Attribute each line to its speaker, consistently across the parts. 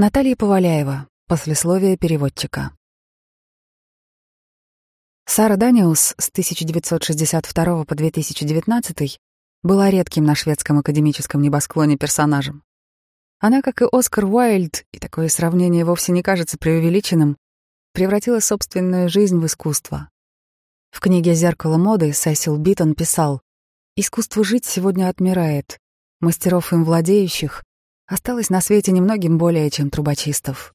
Speaker 1: Наталья Поваляева. Послесловие переводчика. Сара Даниус с 1962 по 2019 была редким на шведском академическом небосклоне персонажем. Она, как и Оскар Уайльд, и такое сравнение вовсе не кажется преувеличенным, превратила собственную жизнь в искусство. В книге «Зеркало моды» Сесил Битон писал «Искусство жить сегодня отмирает. Мастеров им владеющих осталось на свете немногим более, чем трубочистов.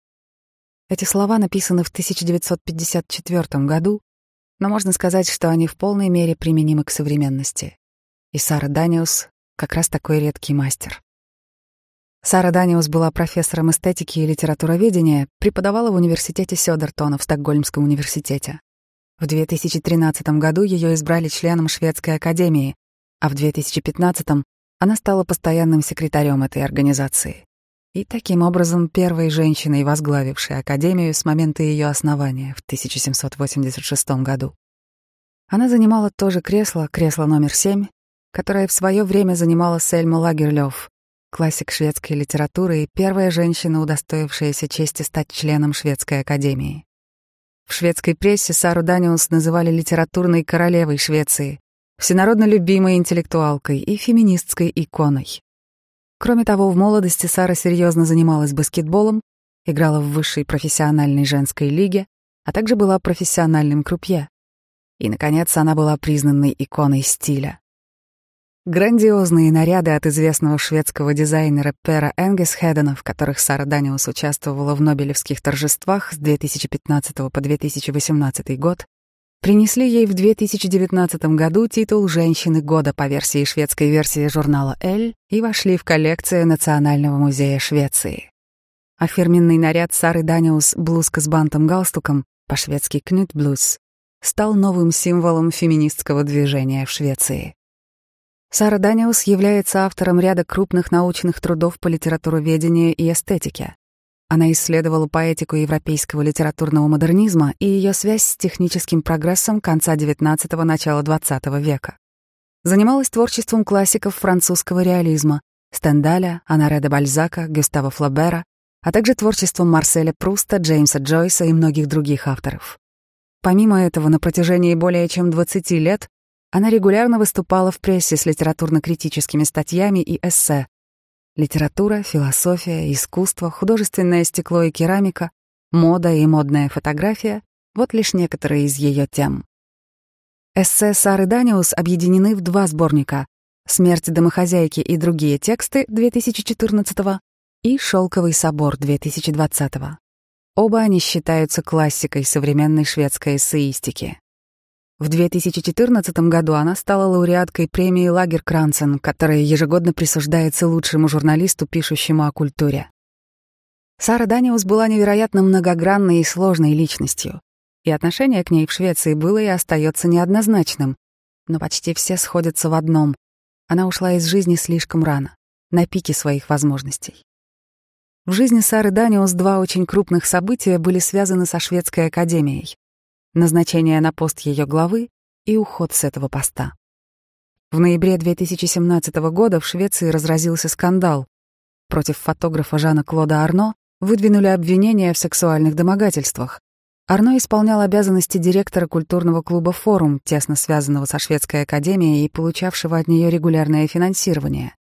Speaker 1: Эти слова написаны в 1954 году, но можно сказать, что они в полной мере применимы к современности. И Сара Даниус как раз такой редкий мастер. Сара Даниус была профессором эстетики и литературоведения, преподавала в университете Сёдертона в Стокгольмском университете. В 2013 году ее избрали членом Шведской академии, а в 2015 она стала постоянным секретарем этой организации и таким образом первой женщиной, возглавившей Академию с момента ее основания в 1786 году. Она занимала то же кресло, кресло номер семь, которое в свое время занимала Сельма Лагерлёв, классик шведской литературы и первая женщина, удостоившаяся чести стать членом Шведской Академии. В шведской прессе Сару Даниус называли литературной королевой Швеции, всенародно любимой интеллектуалкой и феминистской иконой. Кроме того, в молодости Сара серьезно занималась баскетболом, играла в высшей профессиональной женской лиге, а также была профессиональным крупье. И, наконец, она была признанной иконой стиля. Грандиозные наряды от известного шведского дизайнера Пера Энгесхедена, в которых Сара Даниус участвовала в Нобелевских торжествах с 2015 по 2018 год, принесли ей в 2019 году титул «Женщины года» по версии шведской версии журнала «Эль» и вошли в коллекцию Национального музея Швеции. А фирменный наряд Сары Даниус блузка с бантом-галстуком, по-шведски «кнютблюз», стал новым символом феминистского движения в Швеции. Сара Даниус является автором ряда крупных научных трудов по литературоведению и эстетике. Она исследовала поэтику европейского литературного модернизма и ее связь с техническим прогрессом конца XIX – начала XX века. Занималась творчеством классиков французского реализма Стендаля, Анаре де Бальзака, Гюстава Флабера, а также творчеством Марселя Пруста, Джеймса Джойса и многих других авторов. Помимо этого, на протяжении более чем 20 лет она регулярно выступала в прессе с литературно-критическими статьями и эссе, Литература, философия, искусство, художественное стекло и керамика, мода и модная фотография — вот лишь некоторые из ее тем. Эссе Сары Даниус объединены в два сборника «Смерть домохозяйки и другие тексты» 2014 и «Шелковый собор» 2020 -го. Оба они считаются классикой современной шведской эссеистики. В 2014 году она стала лауреаткой премии Лагеркранцен, которая ежегодно присуждается лучшему журналисту, пишущему о культуре. Сара Даниус была невероятно многогранной и сложной личностью, и отношение к ней в Швеции было и остается неоднозначным, но почти все сходятся в одном — она ушла из жизни слишком рано, на пике своих возможностей. В жизни Сары Даниус два очень крупных события были связаны со шведской академией назначение на пост ее главы и уход с этого поста. В ноябре 2017 года в Швеции разразился скандал. Против фотографа Жана Клода Арно выдвинули обвинения в сексуальных домогательствах. Арно исполнял обязанности директора культурного клуба «Форум», тесно связанного со шведской академией и получавшего от нее регулярное финансирование.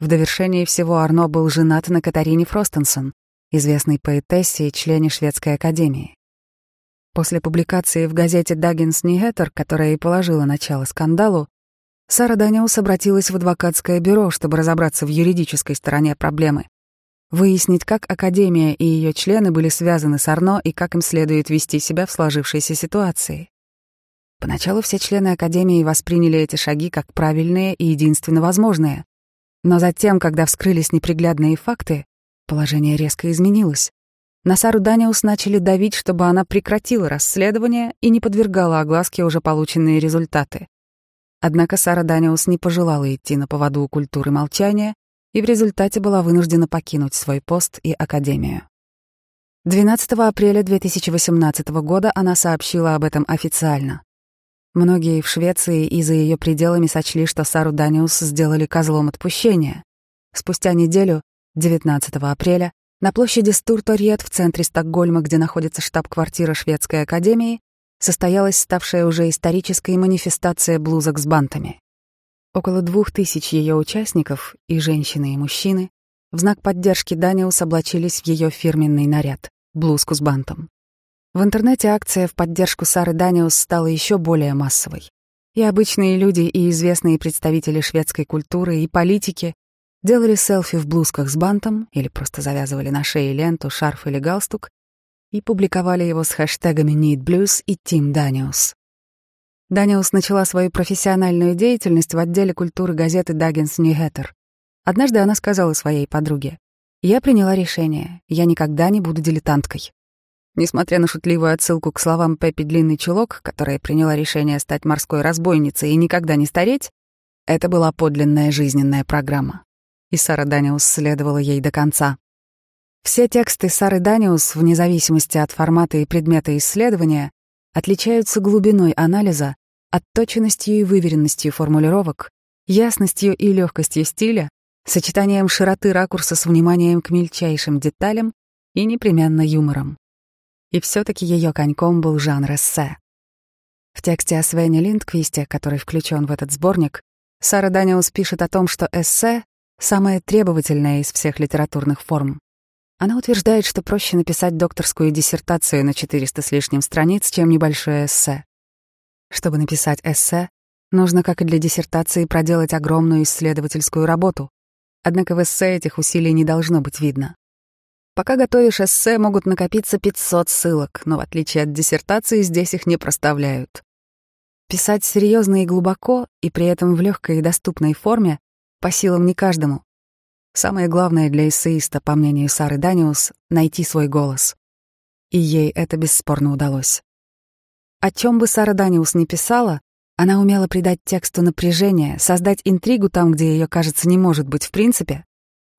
Speaker 1: В довершении всего Арно был женат на Катарине Фростенсон, известной поэтессе и члене шведской академии. После публикации в газете «Даггинс Нигеттер», которая и положила начало скандалу, Сара Даниус обратилась в адвокатское бюро, чтобы разобраться в юридической стороне проблемы, выяснить, как Академия и ее члены были связаны с Арно и как им следует вести себя в сложившейся ситуации. Поначалу все члены Академии восприняли эти шаги как правильные и единственно возможные. Но затем, когда вскрылись неприглядные факты, положение резко изменилось. На Сару Даниус начали давить, чтобы она прекратила расследование и не подвергала огласке уже полученные результаты. Однако Сара Даниус не пожелала идти на поводу у культуры молчания и в результате была вынуждена покинуть свой пост и академию. 12 апреля 2018 года она сообщила об этом официально. Многие в Швеции и за ее пределами сочли, что Сару Даниус сделали козлом отпущения. Спустя неделю, 19 апреля, на площади Стурторьет в центре Стокгольма, где находится штаб-квартира Шведской академии, состоялась ставшая уже исторической манифестация блузок с бантами. Около двух тысяч ее участников, и женщины, и мужчины, в знак поддержки Даниус облачились в ее фирменный наряд — блузку с бантом. В интернете акция в поддержку Сары Даниус стала еще более массовой. И обычные люди, и известные представители шведской культуры, и политики делали селфи в блузках с бантом или просто завязывали на шее ленту, шарф или галстук и публиковали его с хэштегами Need Blues и Team Daniels. Даниэлс начала свою профессиональную деятельность в отделе культуры газеты Dagens Nyheter. Однажды она сказала своей подруге, «Я приняла решение, я никогда не буду дилетанткой». Несмотря на шутливую отсылку к словам Пеппи Длинный Чулок, которая приняла решение стать морской разбойницей и никогда не стареть, это была подлинная жизненная программа. И Сара Даниэлс следовала ей до конца. Все тексты Сары Даниус, вне зависимости от формата и предмета исследования, отличаются глубиной анализа, отточенностью и выверенностью формулировок, ясностью и легкостью стиля, сочетанием широты ракурса с вниманием к мельчайшим деталям и непременно юмором. И все таки ее коньком был жанр эссе. В тексте о Свене Линдквисте, который включен в этот сборник, Сара Даниус пишет о том, что эссе — самое требовательное из всех литературных форм. Она утверждает, что проще написать докторскую диссертацию на 400 с лишним страниц, чем небольшое эссе. Чтобы написать эссе, нужно, как и для диссертации, проделать огромную исследовательскую работу. Однако в эссе этих усилий не должно быть видно. Пока готовишь эссе, могут накопиться 500 ссылок, но в отличие от диссертации здесь их не проставляют. Писать серьезно и глубоко, и при этом в легкой и доступной форме, по силам не каждому. Самое главное для эссеиста, по мнению Сары Даниус, — найти свой голос. И ей это бесспорно удалось. О чем бы Сара Даниус не писала, она умела придать тексту напряжение, создать интригу там, где ее, кажется, не может быть в принципе,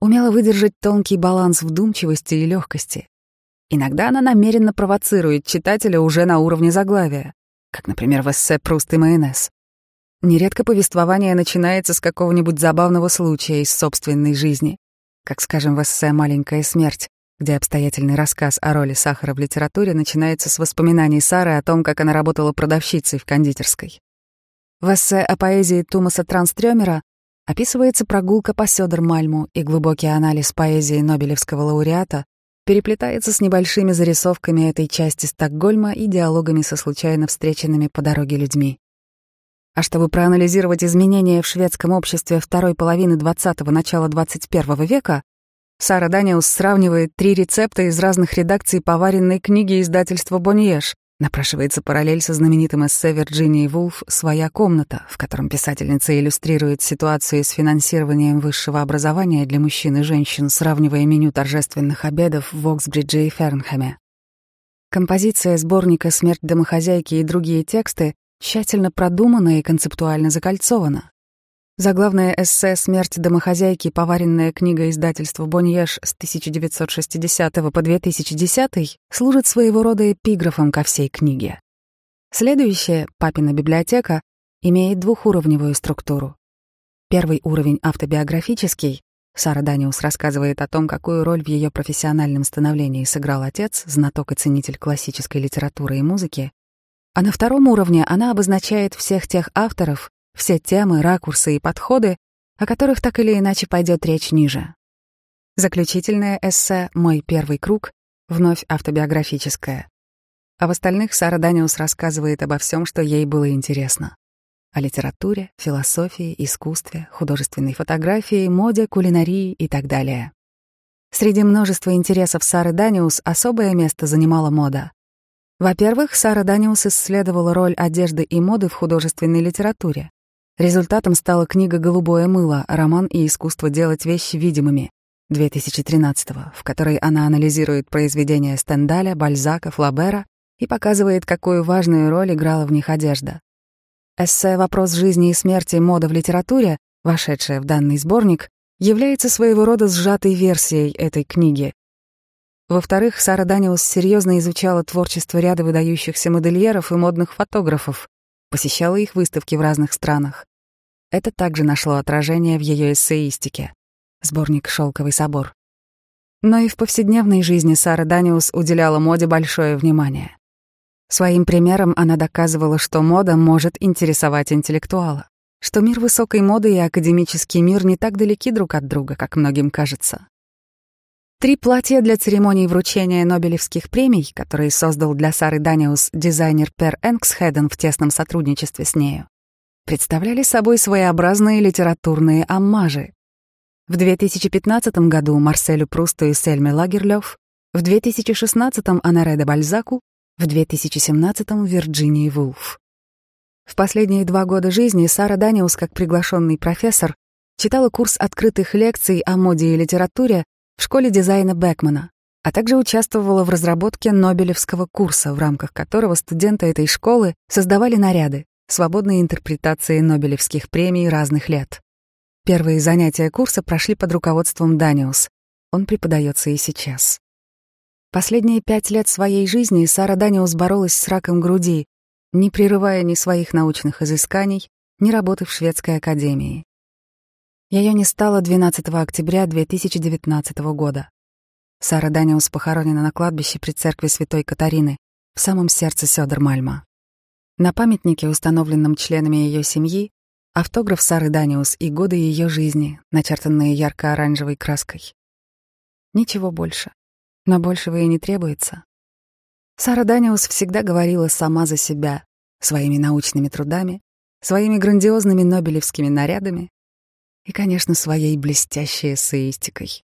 Speaker 1: умела выдержать тонкий баланс вдумчивости и легкости. Иногда она намеренно провоцирует читателя уже на уровне заглавия, как, например, в эссе «Пруст и майонез». Нередко повествование начинается с какого-нибудь забавного случая из собственной жизни, как, скажем, в эссе «Маленькая смерть», где обстоятельный рассказ о роли сахара в литературе начинается с воспоминаний Сары о том, как она работала продавщицей в кондитерской. В эссе о поэзии Тумаса Транстрёмера описывается прогулка по Сёдер-Мальму и глубокий анализ поэзии Нобелевского лауреата переплетается с небольшими зарисовками этой части Стокгольма и диалогами со случайно встреченными по дороге людьми. А чтобы проанализировать изменения в шведском обществе второй половины 20-го, начала 21 века, Сара Даниус сравнивает три рецепта из разных редакций поваренной книги издательства «Боньеш». Напрашивается параллель со знаменитым эссе Вирджинии Вулф «Своя комната», в котором писательница иллюстрирует ситуацию с финансированием высшего образования для мужчин и женщин, сравнивая меню торжественных обедов в Оксбридже и Фернхэме. Композиция сборника «Смерть домохозяйки» и другие тексты тщательно продумана и концептуально закольцована. Заглавное эссе «Смерть домохозяйки», поваренная книга издательства «Боньеш» с 1960 по 2010 служит своего рода эпиграфом ко всей книге. Следующая, «Папина библиотека», имеет двухуровневую структуру. Первый уровень автобиографический. Сара Даниус рассказывает о том, какую роль в ее профессиональном становлении сыграл отец, знаток и ценитель классической литературы и музыки, а на втором уровне она обозначает всех тех авторов, все темы, ракурсы и подходы, о которых так или иначе пойдет речь ниже. Заключительное эссе «Мой первый круг» вновь автобиографическое. А в остальных Сара Даниус рассказывает обо всем, что ей было интересно. О литературе, философии, искусстве, художественной фотографии, моде, кулинарии и так далее. Среди множества интересов Сары Даниус особое место занимала мода. Во-первых, Сара Даниус исследовала роль одежды и моды в художественной литературе. Результатом стала книга «Голубое мыло. Роман и искусство делать вещи видимыми» 2013 в которой она анализирует произведения Стендаля, Бальзака, Флабера и показывает, какую важную роль играла в них одежда. Эссе «Вопрос жизни и смерти. Мода в литературе», вошедшая в данный сборник, является своего рода сжатой версией этой книги, во-вторых, Сара Даниус серьезно изучала творчество ряда выдающихся модельеров и модных фотографов, посещала их выставки в разных странах. Это также нашло отражение в ее эссеистике. Сборник «Шелковый собор». Но и в повседневной жизни Сара Даниус уделяла моде большое внимание. Своим примером она доказывала, что мода может интересовать интеллектуала, что мир высокой моды и академический мир не так далеки друг от друга, как многим кажется. Три платья для церемонии вручения Нобелевских премий, которые создал для Сары Даниус дизайнер Пер Энксхеден в тесном сотрудничестве с нею, представляли собой своеобразные литературные аммажи. В 2015 году Марселю Прусту и Сельме Лагерлёв, в 2016 Анаре де Бальзаку, в 2017-м Вирджинии Вулф. В последние два года жизни Сара Даниус, как приглашенный профессор, читала курс открытых лекций о моде и литературе в школе дизайна Бекмана, а также участвовала в разработке Нобелевского курса, в рамках которого студенты этой школы создавали наряды, свободные интерпретации Нобелевских премий разных лет. Первые занятия курса прошли под руководством Даниус. Он преподается и сейчас. Последние пять лет своей жизни Сара Даниус боролась с раком груди, не прерывая ни своих научных изысканий, ни работы в шведской академии. Ее не стало 12 октября 2019 года. Сара Даниус похоронена на кладбище при церкви Святой Катарины в самом сердце Сёдермальма. На памятнике, установленном членами ее семьи, автограф Сары Даниус и годы ее жизни, начертанные ярко-оранжевой краской. Ничего больше но большего и не требуется. Сара Даниус всегда говорила сама за себя, своими научными трудами, своими грандиозными нобелевскими нарядами и, конечно, своей блестящей эссеистикой.